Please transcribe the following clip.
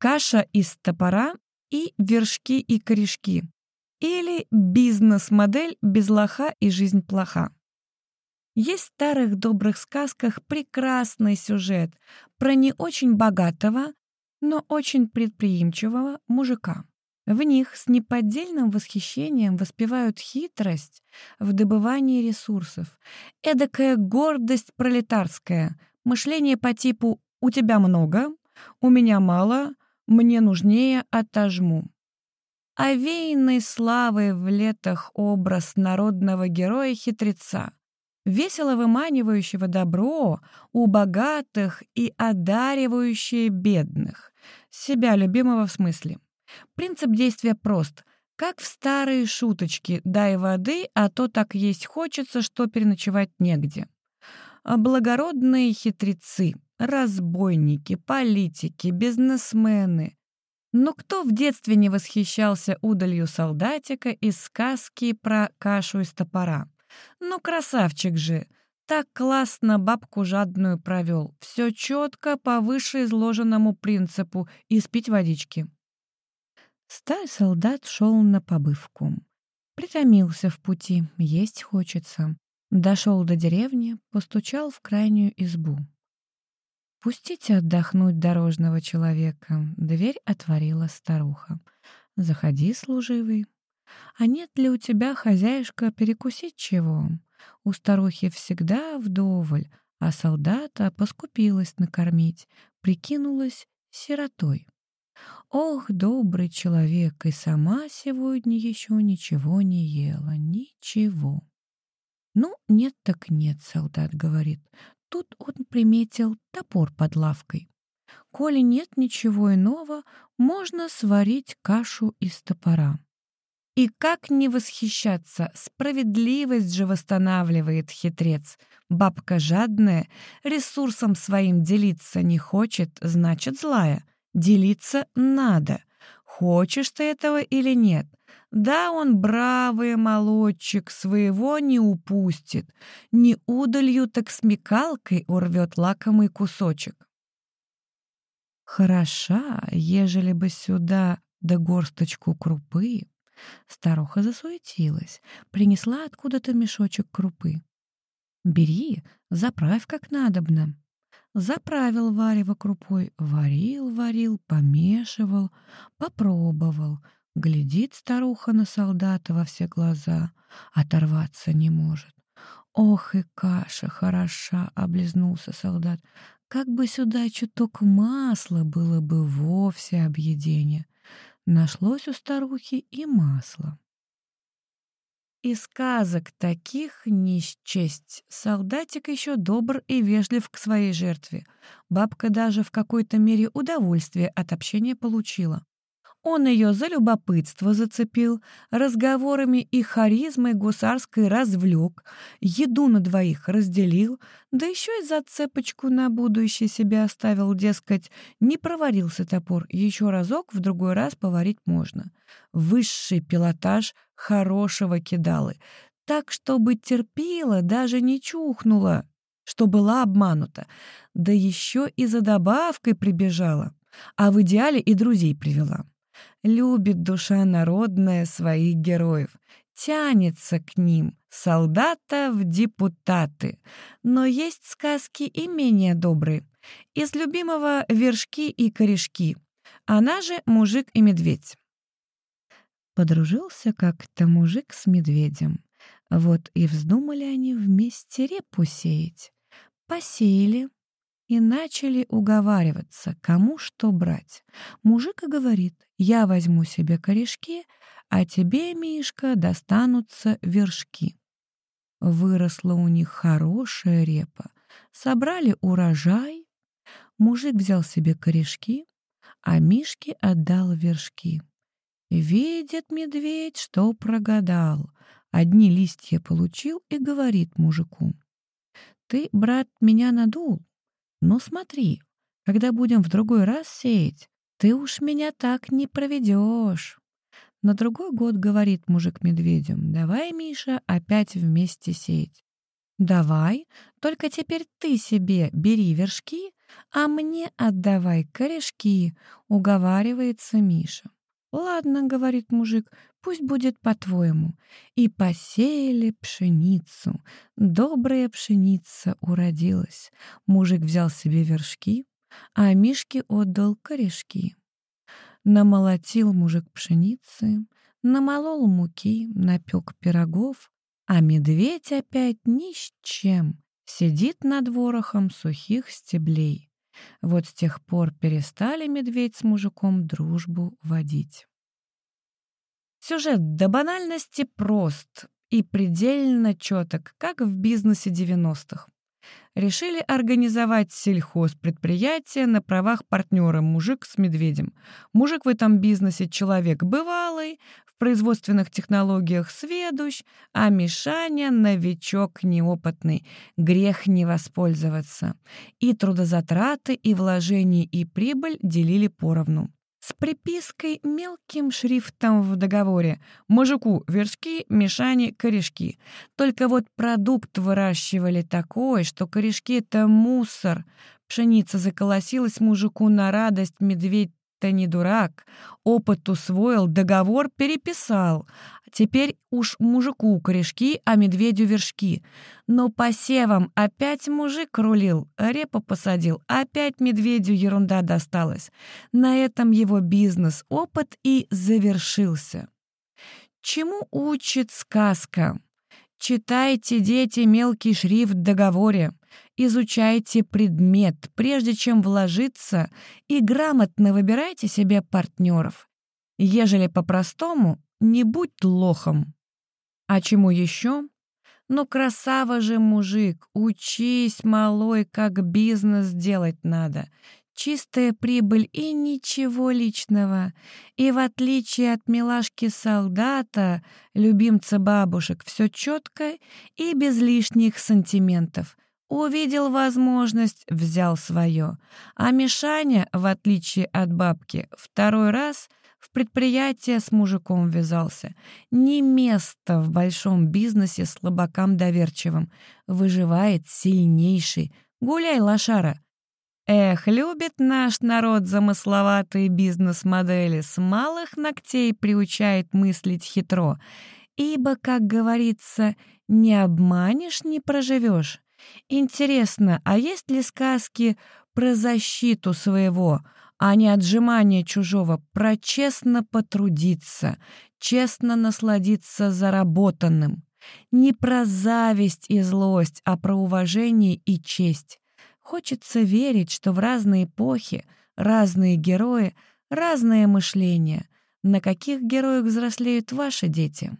каша из топора и вершки и корешки. Или бизнес-модель без лоха и жизнь плоха. Есть в старых добрых сказках прекрасный сюжет про не очень богатого, но очень предприимчивого мужика. В них с неподдельным восхищением воспевают хитрость в добывании ресурсов, эдакая гордость пролетарская, мышление по типу «у тебя много», «у меня мало», «мне нужнее, отожму». Овеянный славой в летах образ народного героя-хитреца, весело выманивающего добро у богатых и одаривающее бедных, себя любимого в смысле. Принцип действия прост. Как в старые шуточки «дай воды, а то так есть хочется, что переночевать негде». Благородные хитрецы, разбойники, политики, бизнесмены. Но кто в детстве не восхищался удалью солдатика из сказки про кашу из топора? Ну, красавчик же! Так классно бабку жадную провел. Все четко по вышеизложенному принципу и спить водички. Старый солдат шел на побывку. Притомился в пути, есть хочется. Дошел до деревни, постучал в крайнюю избу. «Пустите отдохнуть дорожного человека», — дверь отворила старуха. «Заходи, служивый». «А нет ли у тебя, хозяюшка, перекусить чего?» У старухи всегда вдоволь, а солдата поскупилась накормить, прикинулась сиротой. Ох, добрый человек, и сама сегодня еще ничего не ела, ничего. Ну, нет так нет, солдат говорит. Тут он приметил топор под лавкой. Коли нет ничего иного, можно сварить кашу из топора. И как не восхищаться, справедливость же восстанавливает хитрец. Бабка жадная, ресурсом своим делиться не хочет, значит злая. Делиться надо. Хочешь ты этого или нет? Да, он бравый молодчик, своего не упустит. Не удалью, так смекалкой урвет лакомый кусочек. Хороша, ежели бы сюда да горсточку крупы. Старуха засуетилась, принесла откуда-то мешочек крупы. «Бери, заправь как надобно». Заправил варево крупой, варил, варил, помешивал, попробовал. Глядит старуха на солдата во все глаза, оторваться не может. «Ох и каша хороша!» — облизнулся солдат. «Как бы сюда чуток масла было бы вовсе объедение!» Нашлось у старухи и масло. И сказок таких не счесть. Солдатик еще добр и вежлив к своей жертве. Бабка даже в какой-то мере удовольствие от общения получила. Он ее за любопытство зацепил, разговорами и харизмой гусарской развлек, еду на двоих разделил, да еще и зацепочку на будущее себе оставил, дескать, не проварился топор, еще разок в другой раз поварить можно. Высший пилотаж хорошего кидалы, так, чтобы терпела, даже не чухнула, что была обманута, да еще и за добавкой прибежала, а в идеале и друзей привела. Любит душа народная своих героев, тянется к ним, солдата в депутаты. Но есть сказки и менее добрые. Из любимого вершки и корешки. Она же мужик и медведь. Подружился как-то мужик с медведем. Вот и вздумали они вместе репу сеять. Посеяли, и начали уговариваться, кому что брать. Мужик и говорит, я возьму себе корешки, а тебе, Мишка, достанутся вершки. Выросла у них хорошая репа. Собрали урожай. Мужик взял себе корешки, а Мишке отдал вершки. Видит медведь, что прогадал. Одни листья получил и говорит мужику. «Ты, брат, меня надул, но смотри, когда будем в другой раз сеять, ты уж меня так не проведешь. На другой год говорит мужик медведем, давай, Миша, опять вместе сеять. Давай, только теперь ты себе бери вершки, а мне отдавай корешки, уговаривается Миша. «Ладно», — говорит мужик, — «пусть будет по-твоему». И посеяли пшеницу. Добрая пшеница уродилась. Мужик взял себе вершки, а Мишке отдал корешки. Намолотил мужик пшеницы, намолол муки, напек пирогов, а медведь опять ни с чем, сидит над ворохом сухих стеблей. Вот с тех пор перестали медведь с мужиком дружбу водить. Сюжет до банальности прост и предельно четок, как в бизнесе 90-х. Решили организовать сельхозпредприятие на правах партнера мужик с медведем. Мужик в этом бизнесе человек бывалый, в производственных технологиях сведущ, а Мишаня — новичок неопытный, грех не воспользоваться. И трудозатраты, и вложения, и прибыль делили поровну с припиской мелким шрифтом в договоре «Мужику вершки, Мишане корешки». Только вот продукт выращивали такой, что корешки — это мусор. Пшеница заколосилась мужику на радость, медведь то не дурак. Опыт усвоил, договор переписал. Теперь уж мужику корешки, а медведю вершки. Но посевом опять мужик рулил, репу посадил, опять медведю ерунда досталась. На этом его бизнес-опыт и завершился. Чему учит сказка? Читайте, дети, мелкий шрифт в договоре. Изучайте предмет, прежде чем вложиться, и грамотно выбирайте себе партнеров. Ежели по-простому, не будь лохом. А чему еще? Ну, красава же, мужик, учись, малой, как бизнес делать надо. Чистая прибыль и ничего личного. И в отличие от милашки-солдата, любимца бабушек, все четко и без лишних сантиментов. Увидел возможность, взял свое. А Мишаня, в отличие от бабки, второй раз в предприятие с мужиком ввязался. Не место в большом бизнесе слабакам доверчивым. Выживает сильнейший. Гуляй, лошара. Эх, любит наш народ замысловатые бизнес-модели, с малых ногтей приучает мыслить хитро. Ибо, как говорится, не обманешь, не проживешь. Интересно, а есть ли сказки про защиту своего, а не отжимание чужого, про честно потрудиться, честно насладиться заработанным? Не про зависть и злость, а про уважение и честь. Хочется верить, что в разные эпохи разные герои, разное мышление. На каких героях взрослеют ваши дети?